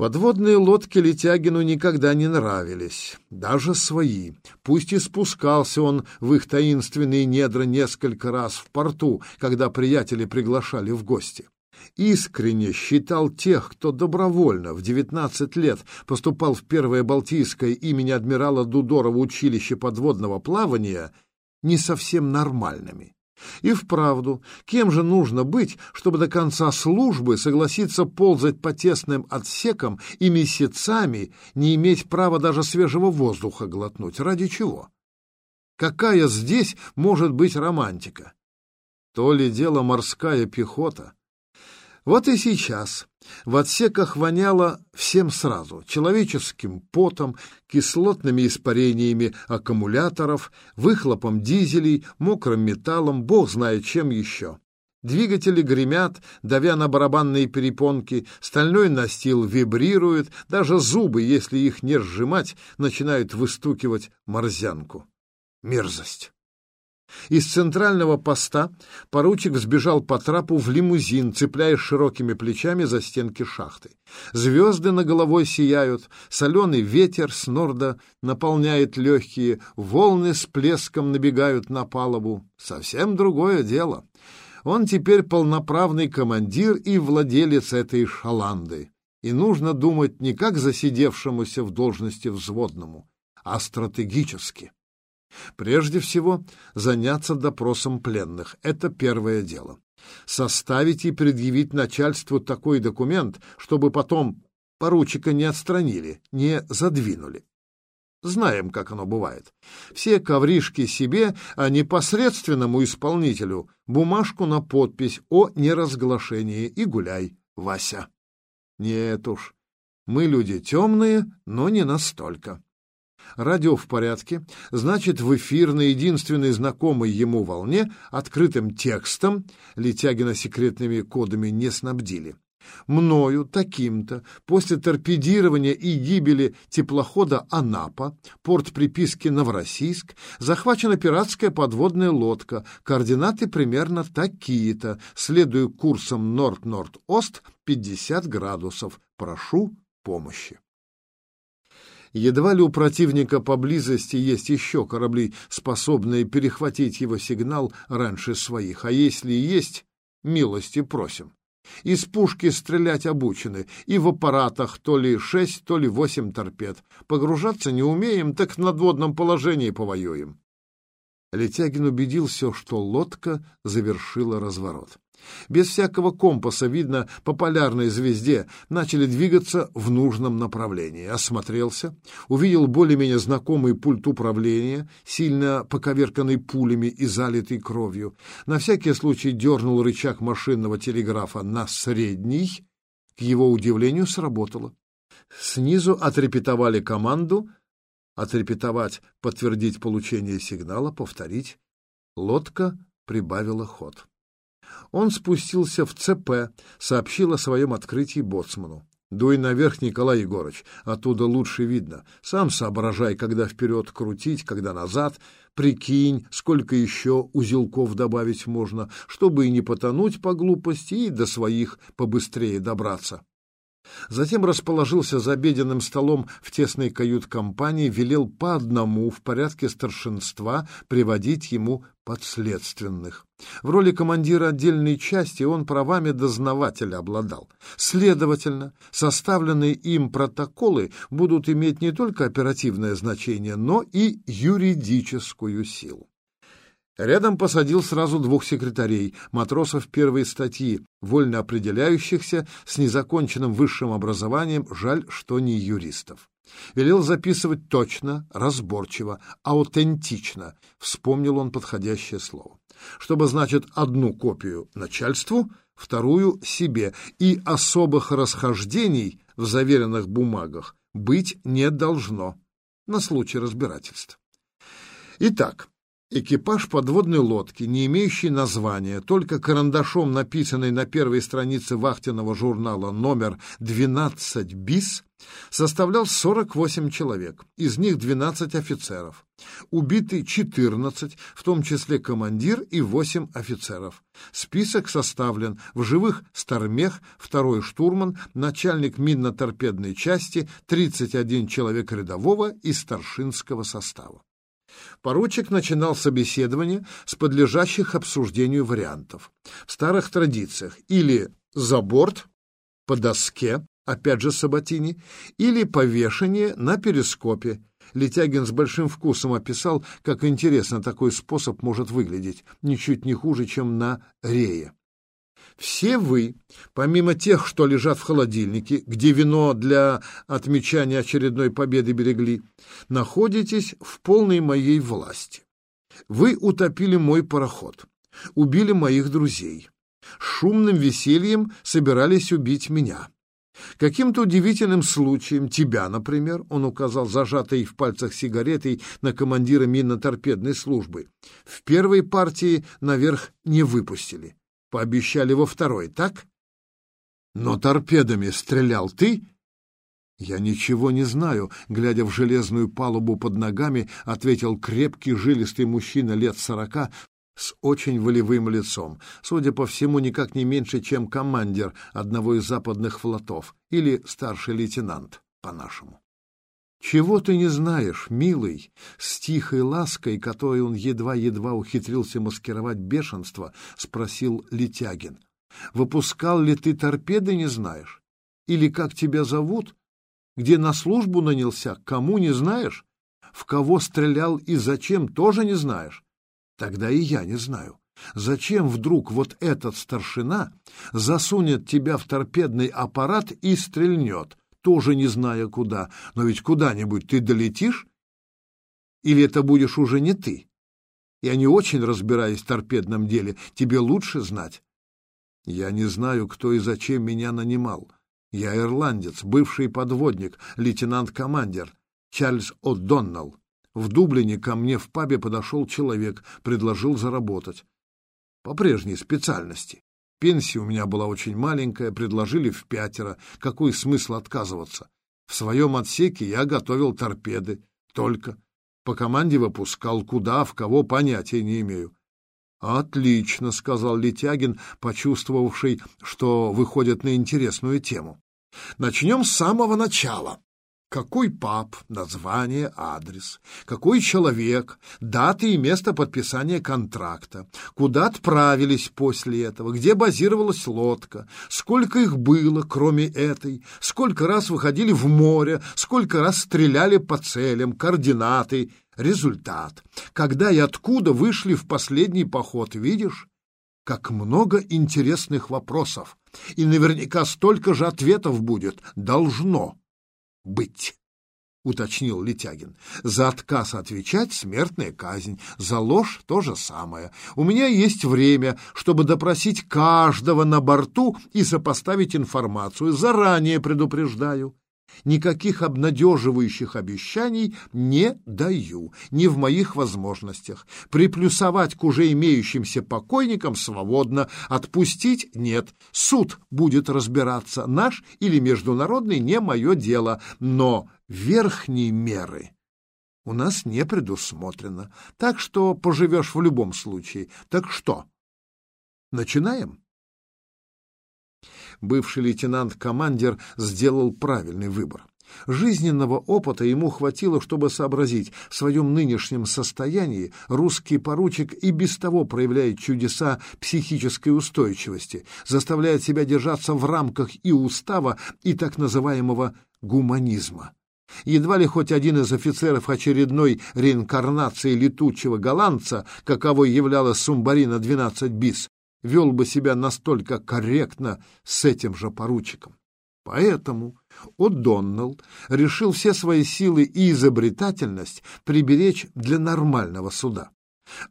Подводные лодки Летягину никогда не нравились, даже свои. Пусть и спускался он в их таинственные недра несколько раз в порту, когда приятели приглашали в гости. Искренне считал тех, кто добровольно в 19 лет поступал в Первое Балтийское имени адмирала Дудорова училище подводного плавания, не совсем нормальными. И вправду, кем же нужно быть, чтобы до конца службы согласиться ползать по тесным отсекам и месяцами не иметь права даже свежего воздуха глотнуть? Ради чего? Какая здесь может быть романтика? То ли дело морская пехота — вот и сейчас в отсеках воняло всем сразу — человеческим потом, кислотными испарениями аккумуляторов, выхлопом дизелей, мокрым металлом, бог знает чем еще. Двигатели гремят, давя на барабанные перепонки, стальной настил вибрирует, даже зубы, если их не сжимать, начинают выстукивать морзянку. Мерзость. Из центрального поста поручик сбежал по трапу в лимузин, цепляясь широкими плечами за стенки шахты. Звезды на головой сияют, соленый ветер с норда наполняет легкие, волны с плеском набегают на палубу. Совсем другое дело. Он теперь полноправный командир и владелец этой шаланды. И нужно думать не как засидевшемуся в должности взводному, а стратегически. Прежде всего, заняться допросом пленных. Это первое дело. Составить и предъявить начальству такой документ, чтобы потом поручика не отстранили, не задвинули. Знаем, как оно бывает. Все ковришки себе, а непосредственному исполнителю бумажку на подпись о неразглашении и гуляй, Вася. Нет уж, мы люди темные, но не настолько. Радио в порядке, значит, в эфир на единственной знакомой ему волне открытым текстом Летягина секретными кодами не снабдили. Мною, таким-то, после торпедирования и гибели теплохода «Анапа», порт приписки «Новороссийск», захвачена пиратская подводная лодка, координаты примерно такие-то, следую курсом Норд-Норд-Ост 50 градусов. Прошу помощи. Едва ли у противника поблизости есть еще корабли, способные перехватить его сигнал раньше своих, а если и есть, милости просим. Из пушки стрелять обучены, и в аппаратах то ли шесть, то ли восемь торпед. Погружаться не умеем, так в надводном положении повоюем. Летягин убедился, что лодка завершила разворот. Без всякого компаса, видно, по полярной звезде начали двигаться в нужном направлении. Осмотрелся, увидел более-менее знакомый пульт управления, сильно поковерканный пулями и залитый кровью. На всякий случай дернул рычаг машинного телеграфа на средний. К его удивлению сработало. Снизу отрепетовали команду отрепетовать, подтвердить получение сигнала, повторить. Лодка прибавила ход. Он спустился в ЦП, сообщил о своем открытии боцману. «Дуй наверх, Николай Егорыч, оттуда лучше видно. Сам соображай, когда вперед крутить, когда назад. Прикинь, сколько еще узелков добавить можно, чтобы и не потонуть по глупости, и до своих побыстрее добраться». Затем расположился за обеденным столом в тесной кают-компании, велел по одному в порядке старшинства приводить ему подследственных. В роли командира отдельной части он правами дознавателя обладал. Следовательно, составленные им протоколы будут иметь не только оперативное значение, но и юридическую силу. Рядом посадил сразу двух секретарей, матросов первой статьи, вольно определяющихся с незаконченным высшим образованием, жаль, что не юристов. Велел записывать точно, разборчиво, аутентично, вспомнил он подходящее слово. Чтобы, значит, одну копию начальству, вторую себе, и особых расхождений в заверенных бумагах быть не должно на случай разбирательств. Итак, Экипаж подводной лодки, не имеющий названия, только карандашом написанный на первой странице вахтенного журнала номер 12 БИС, составлял 48 человек, из них 12 офицеров. Убиты 14, в том числе командир и 8 офицеров. Список составлен в живых Стармех, второй штурман, начальник минно-торпедной части, 31 человек рядового и старшинского состава. Поручик начинал собеседование с подлежащих обсуждению вариантов. В старых традициях или за борт, по доске, опять же Саботини, или повешение на перископе. Летягин с большим вкусом описал, как интересно такой способ может выглядеть, ничуть не хуже, чем на рее. Все вы, помимо тех, что лежат в холодильнике, где вино для отмечания очередной победы берегли, находитесь в полной моей власти. Вы утопили мой пароход, убили моих друзей, шумным весельем собирались убить меня. Каким-то удивительным случаем тебя, например, он указал зажатой в пальцах сигаретой на командира минно-торпедной службы, в первой партии наверх не выпустили пообещали во второй, так? Но торпедами стрелял ты? Я ничего не знаю, глядя в железную палубу под ногами, ответил крепкий жилистый мужчина лет сорока с очень волевым лицом, судя по всему, никак не меньше, чем командир одного из западных флотов или старший лейтенант, по-нашему. «Чего ты не знаешь, милый?» С тихой лаской, которой он едва-едва ухитрился маскировать бешенство, спросил Летягин. «Выпускал ли ты торпеды, не знаешь? Или как тебя зовут? Где на службу нанялся, кому не знаешь? В кого стрелял и зачем, тоже не знаешь? Тогда и я не знаю. Зачем вдруг вот этот старшина засунет тебя в торпедный аппарат и стрельнет, тоже не зная куда. Но ведь куда-нибудь ты долетишь? Или это будешь уже не ты? Я не очень разбираюсь в торпедном деле, тебе лучше знать. Я не знаю, кто и зачем меня нанимал. Я ирландец, бывший подводник, лейтенант-командер, Чарльз О'Доннелл. В Дублине ко мне в пабе подошел человек, предложил заработать. По прежней специальности. Пенсия у меня была очень маленькая, предложили в пятеро. Какой смысл отказываться? В своем отсеке я готовил торпеды. Только. По команде выпускал. Куда, в кого, понятия не имею. «Отлично», — сказал Летягин, почувствовавший, что выходит на интересную тему. «Начнем с самого начала. Какой пап, название, адрес, какой человек, дата и место подписания контракта, куда отправились после этого, где базировалась лодка, сколько их было, кроме этой, сколько раз выходили в море, сколько раз стреляли по целям, координаты, результат, когда и откуда вышли в последний поход, видишь? Как много интересных вопросов, и наверняка столько же ответов будет, должно быть, — уточнил Летягин. За отказ отвечать — смертная казнь, за ложь — то же самое. У меня есть время, чтобы допросить каждого на борту и сопоставить информацию. Заранее предупреждаю. Никаких обнадеживающих обещаний не даю, не в моих возможностях. Приплюсовать к уже имеющимся покойникам свободно, отпустить нет. Суд будет разбираться, наш или международный, не мое дело, но верхние меры у нас не предусмотрено, так что поживешь в любом случае. Так что, начинаем? Бывший лейтенант-командир сделал правильный выбор. Жизненного опыта ему хватило, чтобы сообразить, в своем нынешнем состоянии русский поручик и без того проявляет чудеса психической устойчивости, заставляет себя держаться в рамках и устава, и так называемого гуманизма. Едва ли хоть один из офицеров очередной реинкарнации летучего голландца, каковой являлась Сумбарина 12 бис, вел бы себя настолько корректно с этим же поручиком. Поэтому О'Доннелл решил все свои силы и изобретательность приберечь для нормального суда.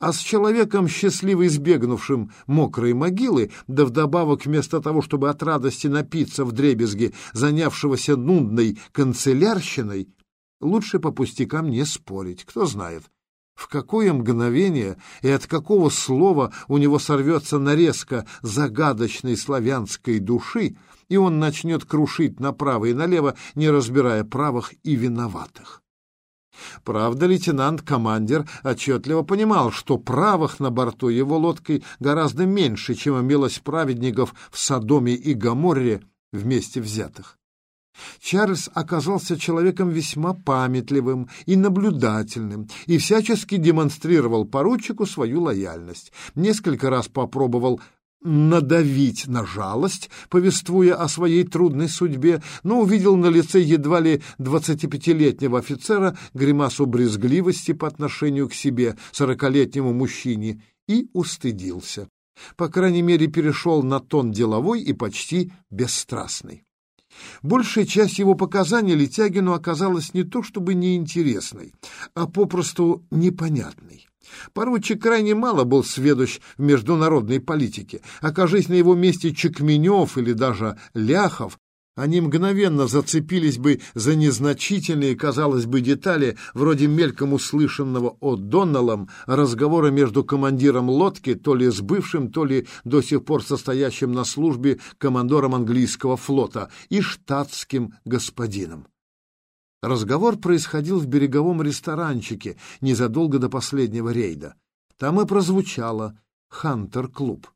А с человеком, счастливо избегнувшим мокрой могилы, да вдобавок вместо того, чтобы от радости напиться в дребезге, занявшегося нудной канцелярщиной, лучше по пустякам не спорить. Кто знает, В какое мгновение и от какого слова у него сорвется нарезка загадочной славянской души, и он начнет крушить направо и налево, не разбирая правых и виноватых. Правда, лейтенант-командир отчетливо понимал, что правых на борту его лодкой гораздо меньше, чем имелось праведников в Содоме и Гоморре вместе взятых. Чарльз оказался человеком весьма памятливым и наблюдательным и всячески демонстрировал поручику свою лояльность. Несколько раз попробовал надавить на жалость, повествуя о своей трудной судьбе, но увидел на лице едва ли двадцатипятилетнего офицера гримасу брезгливости по отношению к себе, сорокалетнему мужчине, и устыдился. По крайней мере, перешел на тон деловой и почти бесстрастный. Большая часть его показаний Летягину оказалась не то чтобы неинтересной, а попросту непонятной. Поручик крайне мало был сведущ в международной политике. Окажись на его месте Чекменев или даже Ляхов, они мгновенно зацепились бы за незначительные, казалось бы, детали, вроде мельком услышанного от Доннеллом разговора между командиром лодки, то ли с бывшим, то ли до сих пор состоящим на службе командором английского флота, и штатским господином. Разговор происходил в береговом ресторанчике незадолго до последнего рейда. Там и прозвучало «Хантер-клуб».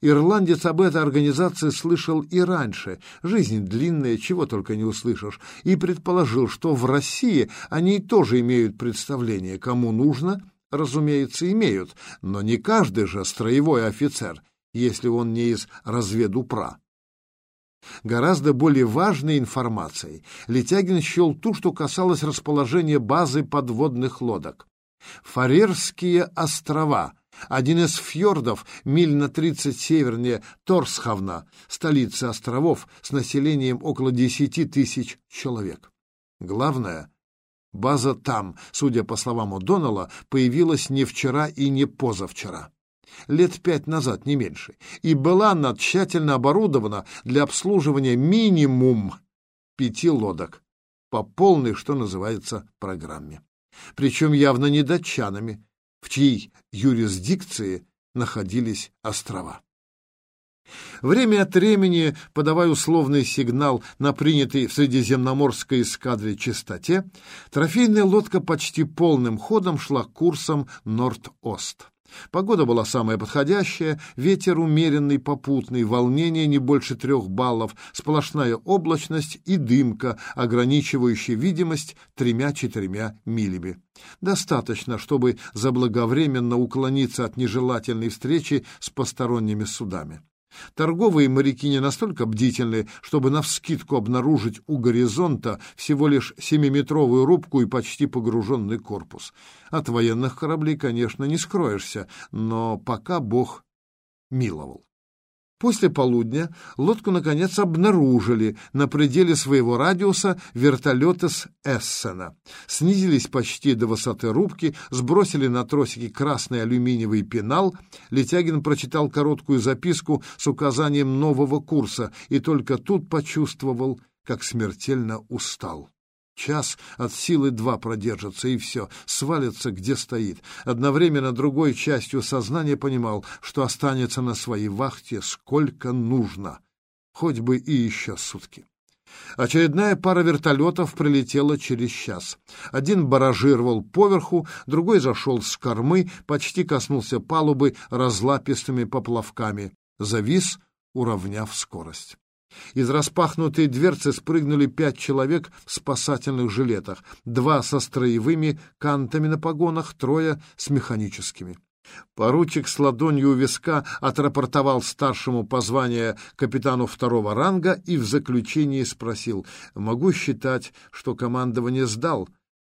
Ирландец об этой организации слышал и раньше, жизнь длинная, чего только не услышишь, и предположил, что в России они тоже имеют представление, кому нужно, разумеется, имеют, но не каждый же строевой офицер, если он не из разведупра. Гораздо более важной информацией Летягин счел ту, что касалось расположения базы подводных лодок. Фарерские острова — один из фьордов, миль на 30 севернее Торсхавна, столицы островов с населением около 10 тысяч человек. Главное, база там, судя по словам О'Доннелла, появилась не вчера и не позавчера. Лет пять назад, не меньше. И была она тщательно оборудована для обслуживания минимум пяти лодок по полной, что называется, программе. Причем явно не датчанами, в чьей юрисдикции находились острова. Время от времени, подавая условный сигнал на принятый в Средиземноморской эскадре частоте, трофейная лодка почти полным ходом шла курсом Норд-Ост. Погода была самая подходящая, ветер умеренный, попутный, волнение не больше трех баллов, сплошная облачность и дымка, ограничивающая видимость тремя-четырьмя милями. Достаточно, чтобы заблаговременно уклониться от нежелательной встречи с посторонними судами. Торговые моряки не настолько бдительны, чтобы навскидку обнаружить у горизонта всего лишь семиметровую рубку и почти погруженный корпус. От военных кораблей, конечно, не скроешься, но пока Бог миловал. После полудня лодку, наконец, обнаружили на пределе своего радиуса вертолеты с Эссена. Снизились почти до высоты рубки, сбросили на тросики красный алюминиевый пенал. Летягин прочитал короткую записку с указанием нового курса и только тут почувствовал, как смертельно устал. Час от силы два продержится, и все, свалится, где стоит. Одновременно другой частью сознания понимал, что останется на своей вахте сколько нужно, хоть бы и еще сутки. Очередная пара вертолетов прилетела через час. Один баражировал поверху, другой зашел с кормы, почти коснулся палубы разлапистыми поплавками. Завис, уравняв скорость. Из распахнутой дверцы спрыгнули пять человек в спасательных жилетах, два со строевыми кантами на погонах, трое с механическими. Поручик с ладонью у виска отрапортовал старшему по званию капитану второго ранга и в заключении спросил, «Могу считать, что командование сдал?»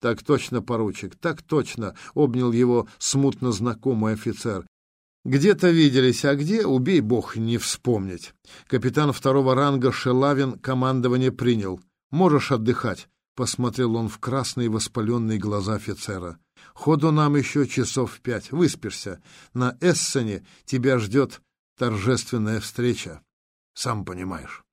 «Так точно, поручик, так точно», — обнял его смутно знакомый офицер. Где-то виделись, а где, убей бог, не вспомнить. Капитан второго ранга Шелавин командование принял. Можешь отдыхать, — посмотрел он в красные воспаленные глаза офицера. Ходу нам еще часов пять. Выспишься. На Эссене тебя ждет торжественная встреча. Сам понимаешь.